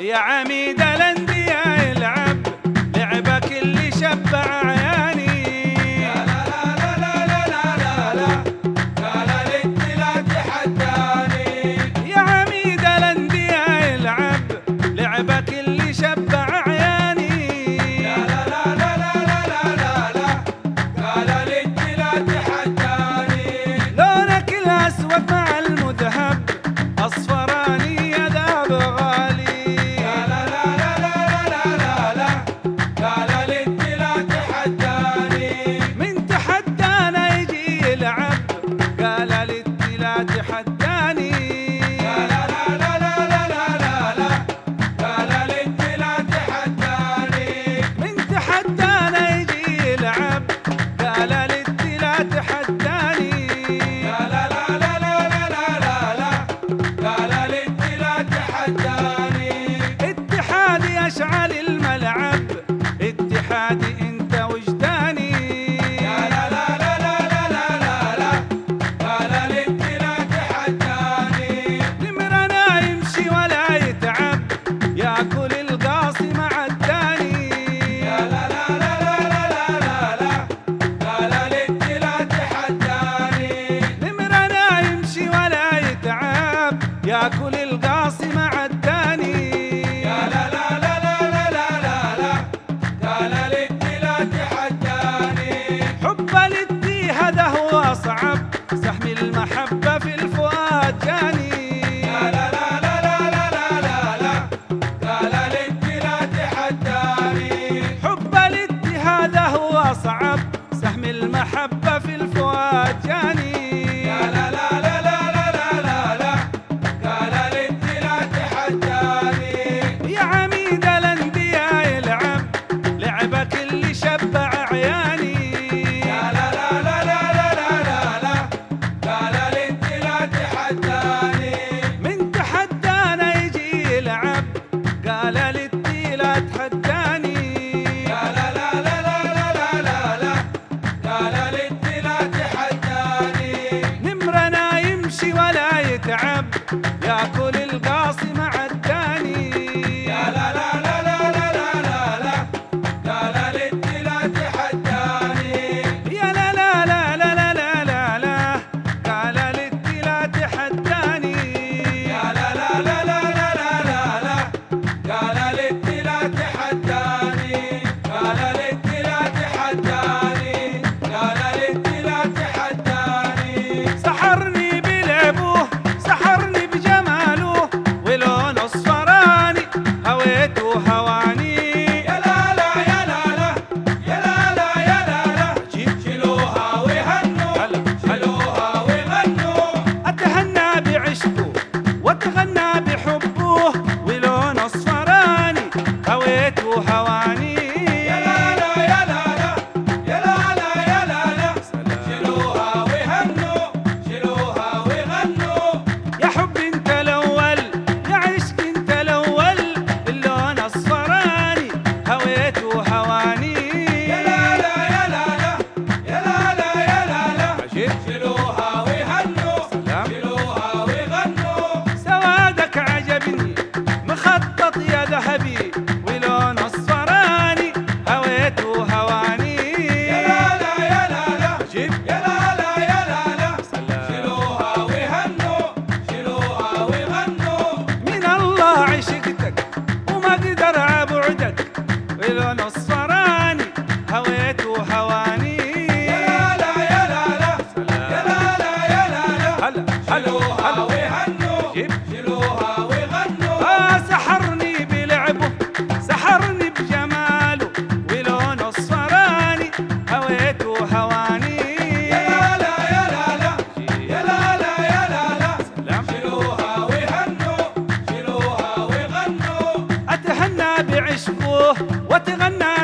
يا عميد الأندية. مع الداني. لا تحداني لدي هذا هو صعب سهم المحبة في الفؤاد جاني. لا تحداني لدي هذا هو صعب سهم المحبة في الفؤاد جاني. Yeah, ذهبي تشكوه وتغنى